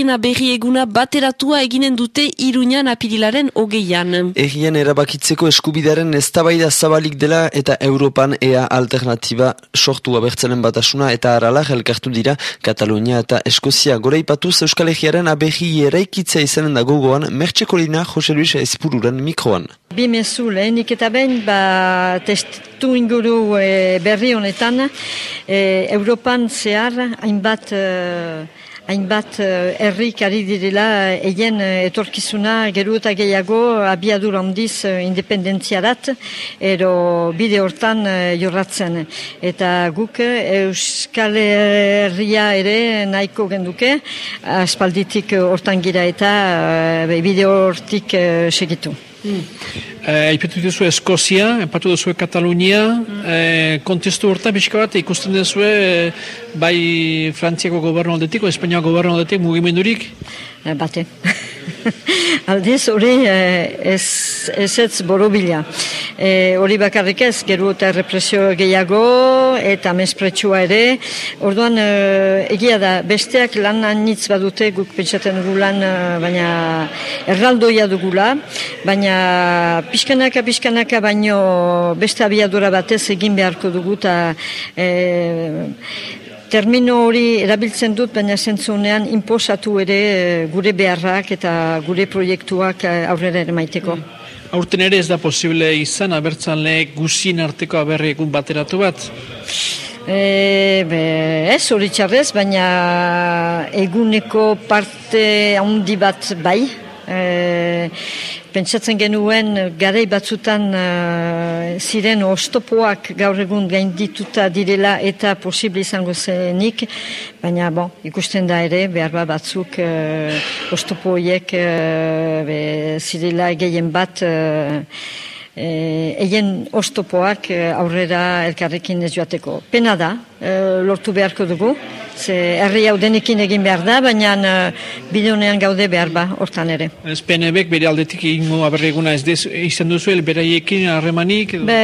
Ina berri eguna bateratua eginen dute iruñan apirilaren hogeian. Egian erabakitzeko eskubidaren eztabaida zabalik dela eta Europan ea alternatiba sortu abertzenen batasuna eta arala elkartu dira Katalunia eta Eskozia goreipatuz Euskal Egiaren aberri eraikitza izanen da gogoan Mertxekolina Jose Luis Ezpururen mikroan. Bi mezu lehenik eta behin ba, testu inguru e, berri honetan e, Europan zehar hainbat e, hainbat uh, herrik ari direla egen uh, etorkizuna geru eta gehiago abiadur handiz independentziarat ero bide hortan jorratzen. Eta guk Euskal Herria ere nahiko genduke aspalditik hortan gira eta bide hortik segitu. Eh, Aipetu duzu Eskozia, empatu duzu Katalunia, mm. eh, kontestu horta bizka bat ikusten duzu eh, bai Frantziako gobernu aldetik, Espainiako gobernu aldetik mugimendurik? Eh, bate. Aldiz hori ez, ez ez borobila. Eh, hori bakarrik ez, geru eta represio gehiago eta mespretsua ere. Orduan egia da, besteak lan anitz badute guk pentsatzen dugu lan, baina erraldoia dugula, baina pixkanaka, pixkanaka, baino beste abiadura batez egin beharko dugu eta termino hori erabiltzen dut, baina zentzunean inposatu ere eh, gure beharrak eta gure proiektuak eh, aurrera ere maiteko. Mm. Aurten ere ez da posible izan, abertzan lehek guzin arteko aberri egun bateratu bat? E, be, ez hori txarrez, baina eguneko parte handi bat bai, E, pentsatzen genuen garei batzutan uh, ziren ostopoak gaur egun gaindituta direla eta posible izango zenik, baina bon, ikusten da ere behar bat batzuk uh, ostopoiek uh, zirela gehien bat eh, egen ostopoak eh, aurrera elkarrekin ez joateko. Pena da, eh, lortu beharko dugu, ze herri hau denekin egin behar da, baina eh, bideonean gaude behar ba, hortan ere. Ez PNB bere aldetik ingo aberreguna ez dez, izan duzu, beraiekin harremanik? Be,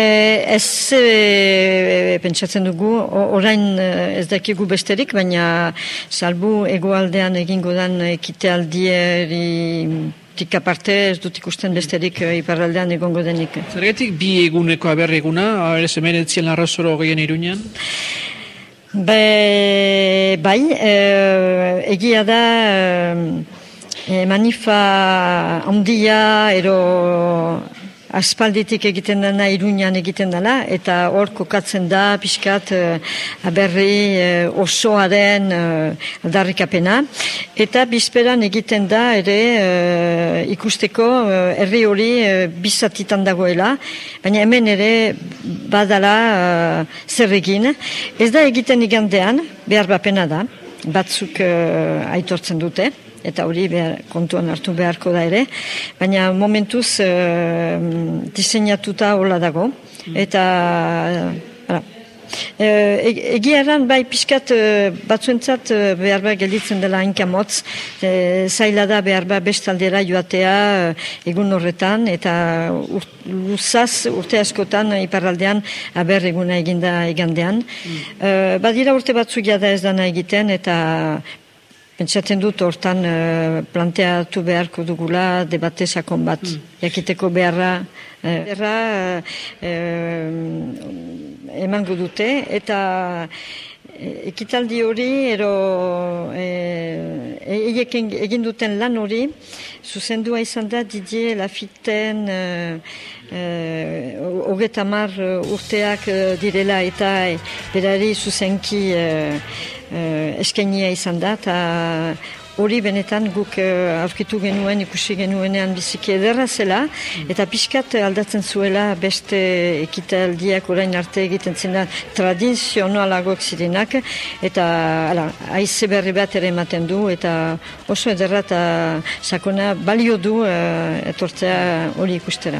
ez e, pentsatzen dugu, orain ez dakigu besterik, baina salbu egoaldean egingo dan ekitealdieri tik aparte ez dut ikusten besterik uh, iparraldean egongo denik. Zergatik bi eguneko aberri eguna, ere zemeretzien arrazoro gehien iruñan? Be, bai, uh, egia da uh, manifa handia ero aspalditik egiten dena irunian egiten dela, eta hor kokatzen da pixkat uh, aberri uh, osoaren uh, aldarrikapena. Eta bizperan egiten da ere ikusteko uh, herri hori uh, bizatitan dagoela, baina hemen ere badala uh, zer egin. Ez da egiten igandean, behar bapena da, batzuk uh, aitortzen dute eta hori behar, kontuan hartu beharko da ere, baina momentuz e, diseinatuta hola dago, eta ara, e, egia eran bai pixkat e, batzuentzat e, behar behar gelditzen dela hainka motz, e, zaila da behar behar bestaldera joatea egun horretan, eta ur, luzaz urte askotan iparraldean aber eguna eginda igandean. Mm. badira urte batzuk jada ez dana egiten, eta Pentsatzen dut hortan uh, planteatu beharko dugula debate sakon bat. Mm. Jakiteko beharra, uh, beharra uh, emango dute eta ekitaldi hori ero e, egin duten lan hori zuzendua izan da Didier Lafitten hogetamar uh, uh, urteak direla eta berari zuzenki uh, eskainia izan da, eta hori benetan guk uh, aurkitu genuen, ikusi genuenean biziki ederra zela, mm. eta pixkat aldatzen zuela beste ekitaldiak orain arte egiten zena tradizionalagoak zirenak, eta ala, aize berri bat ere ematen du, eta oso ederra eta sakona balio du uh, etortzea hori ikustera.